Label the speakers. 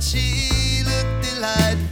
Speaker 1: she looked delightful,